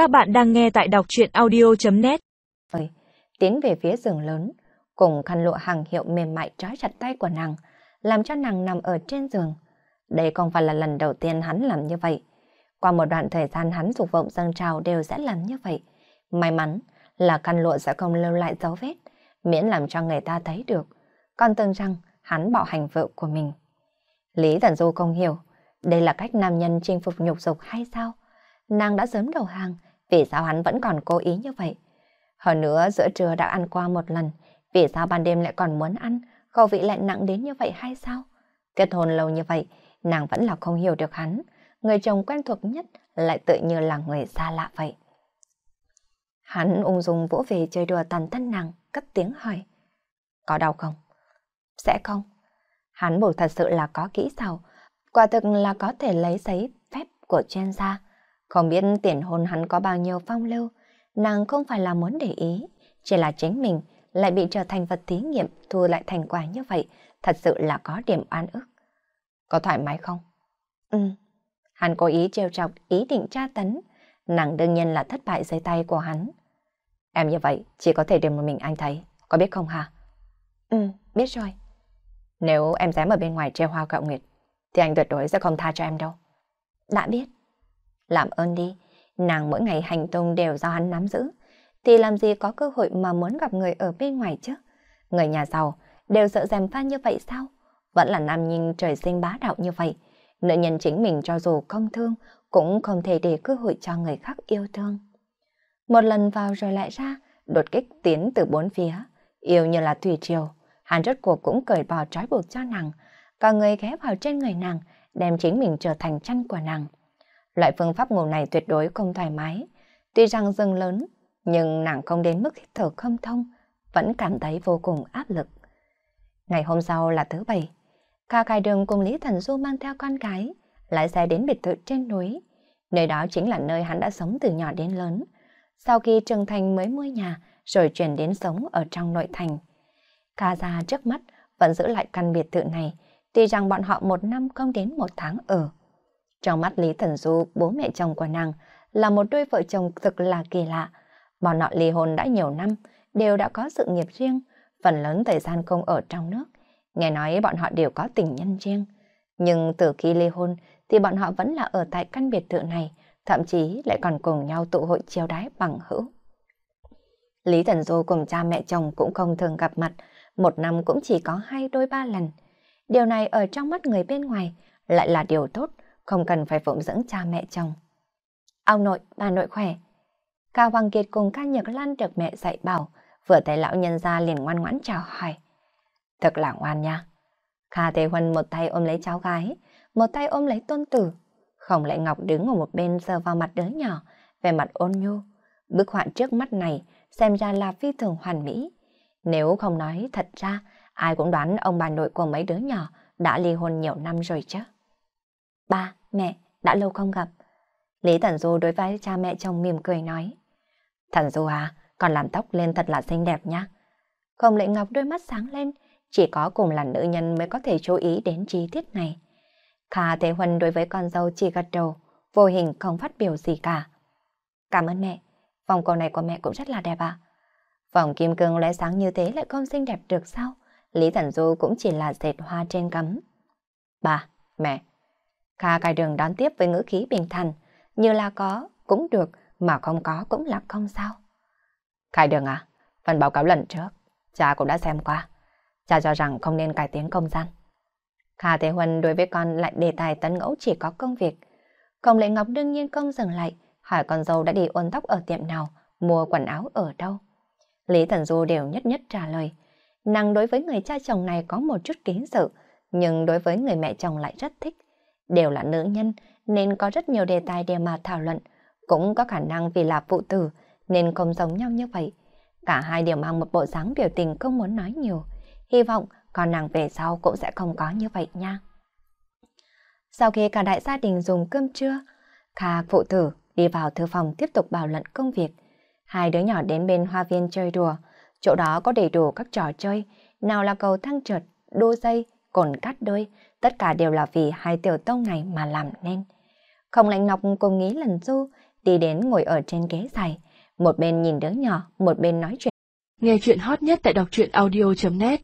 Các bạn đang nghe tại đọc truyện audio.net Tiến về phía giường lớn, cùng khăn lụa hàng hiệu mềm mại trói chặt tay của nàng, làm cho nàng nằm ở trên giường. Đây không phải là lần đầu tiên hắn làm như vậy. Qua một đoạn thời gian hắn dục vọng dâng trào đều sẽ làm như vậy. May mắn là khăn lụa sẽ không lưu lại dấu vết, miễn làm cho người ta thấy được. Còn tưởng rằng hắn bạo hành vợ của mình. Lý giản Du không hiểu, đây là cách nam nhân chinh phục nhục dục hay sao? Nàng đã sớm đầu hàng, vì sao hắn vẫn còn cố ý như vậy? Hơn nữa giữa trưa đã ăn qua một lần, vì sao ban đêm lại còn muốn ăn, khẩu vị lại nặng đến như vậy hay sao? Kết hôn lâu như vậy, nàng vẫn là không hiểu được hắn. Người chồng quen thuộc nhất lại tự như là người xa lạ vậy. Hắn ung dung vỗ về chơi đùa tàn thân nàng, cất tiếng hỏi. Có đau không? Sẽ không. Hắn buộc thật sự là có kỹ xào, quả thực là có thể lấy giấy phép của chuyên gia. Không biết tiền hôn hắn có bao nhiêu phong lưu, nàng không phải là muốn để ý, chỉ là chính mình lại bị trở thành vật thí nghiệm thu lại thành quả như vậy, thật sự là có điểm oan ức. Có thoải mái không? Ừ. Hắn cố ý trêu chọc, ý định tra tấn, nàng đương nhiên là thất bại dưới tay của hắn. Em như vậy chỉ có thể để một mình anh thấy, có biết không hả? Ừ, biết rồi. Nếu em dám ở bên ngoài treo hoa cạo nguyệt, thì anh tuyệt đối sẽ không tha cho em đâu. Đã biết. Làm ơn đi, nàng mỗi ngày hành tung đều do hắn nắm giữ, thì làm gì có cơ hội mà muốn gặp người ở bên ngoài chứ? Người nhà giàu đều sợ dèm pha như vậy sao? Vẫn là nam nhân trời sinh bá đạo như vậy. Nữ nhân chính mình cho dù không thương, cũng không thể để cơ hội cho người khác yêu thương. Một lần vào rồi lại ra, đột kích tiến từ bốn phía, yêu như là thủy triều. Hắn rốt cuộc cũng cởi bỏ trói buộc cho nàng, cả người ghé vào trên người nàng, đem chính mình trở thành chăn của nàng. Loại phương pháp ngủ này tuyệt đối không thoải mái. Tuy rằng rừng lớn, nhưng nàng không đến mức hít thở không thông, vẫn cảm thấy vô cùng áp lực. Ngày hôm sau là thứ bảy, Kha Khai Đường cùng Lý Thần Du mang theo con gái, lái xe đến biệt thự trên núi. Nơi đó chính là nơi hắn đã sống từ nhỏ đến lớn. Sau khi trưởng thành mới mua nhà, rồi chuyển đến sống ở trong nội thành. Kha ra trước mắt vẫn giữ lại căn biệt thự này, tuy rằng bọn họ một năm không đến một tháng ở. Trong mắt Lý Thần Du, bố mẹ chồng của nàng là một đôi vợ chồng thực là kỳ lạ. Bọn họ ly hôn đã nhiều năm, đều đã có sự nghiệp riêng, phần lớn thời gian không ở trong nước. Nghe nói bọn họ đều có tình nhân riêng. Nhưng từ khi ly hôn thì bọn họ vẫn là ở tại căn biệt thự này, thậm chí lại còn cùng nhau tụ hội chiêu đái bằng hữu. Lý Thần Du cùng cha mẹ chồng cũng không thường gặp mặt, một năm cũng chỉ có hai đôi ba lần. Điều này ở trong mắt người bên ngoài lại là điều tốt, không cần phải phụng dưỡng cha mẹ chồng. Ông nội, bà nội khỏe. Cao Hoàng Kiệt cùng ca nhật lan được mẹ dạy bảo, vừa thấy lão nhân ra liền ngoan ngoãn chào hỏi. Thật là ngoan nha. Kha Thế Huân một tay ôm lấy cháu gái, một tay ôm lấy tôn tử. Khổng Lệ Ngọc đứng ở một bên sờ vào mặt đứa nhỏ, về mặt ôn nhu. Bức họa trước mắt này xem ra là phi thường hoàn mỹ. Nếu không nói thật ra, ai cũng đoán ông bà nội của mấy đứa nhỏ đã ly hôn nhiều năm rồi chứ. Ba, mẹ, đã lâu không gặp. Lý Thần Du đối với cha mẹ chồng mỉm cười nói. Thần Du à, còn làm tóc lên thật là xinh đẹp nhá. không Lệ Ngọc đôi mắt sáng lên, chỉ có cùng là nữ nhân mới có thể chú ý đến chi tiết này. Kha Thế Huân đối với con dâu chỉ gật đầu, vô hình không phát biểu gì cả. Cảm ơn mẹ, vòng cổ này của mẹ cũng rất là đẹp ạ. Vòng kim cương lóe sáng như thế lại không xinh đẹp được sao? Lý Thần Du cũng chỉ là dệt hoa trên cấm. Bà, mẹ. Kha cài đường đón tiếp với ngữ khí bình thản, như là có cũng được, mà không có cũng là không sao. Khai đường à, phần báo cáo lần trước, cha cũng đã xem qua. Cha cho rằng không nên cải tiến công gian. Kha Thế Huân đối với con lại đề tài tấn ngẫu chỉ có công việc. Công lệ Ngọc đương nhiên không dừng lại, hỏi con dâu đã đi ôn tóc ở tiệm nào, mua quần áo ở đâu. Lý Thần Du đều nhất nhất trả lời. Nàng đối với người cha chồng này có một chút kính sự, nhưng đối với người mẹ chồng lại rất thích. Đều là nữ nhân, nên có rất nhiều đề tài để mà thảo luận. Cũng có khả năng vì là phụ tử, nên không giống nhau như vậy. Cả hai đều mang một bộ dáng biểu tình không muốn nói nhiều. Hy vọng con nàng về sau cũng sẽ không có như vậy nha. Sau khi cả đại gia đình dùng cơm trưa, Kha phụ tử đi vào thư phòng tiếp tục bảo luận công việc. Hai đứa nhỏ đến bên hoa viên chơi đùa, chỗ đó có đầy đủ các trò chơi, nào là cầu thang trượt, đua dây, cồn cắt đôi, tất cả đều là vì hai tiểu tông này mà làm nên. Không lạnh ngọc cùng nghĩ lần du, đi đến ngồi ở trên ghế dài, một bên nhìn đứa nhỏ, một bên nói chuyện. Nghe chuyện hot nhất tại đọc truyện audio.net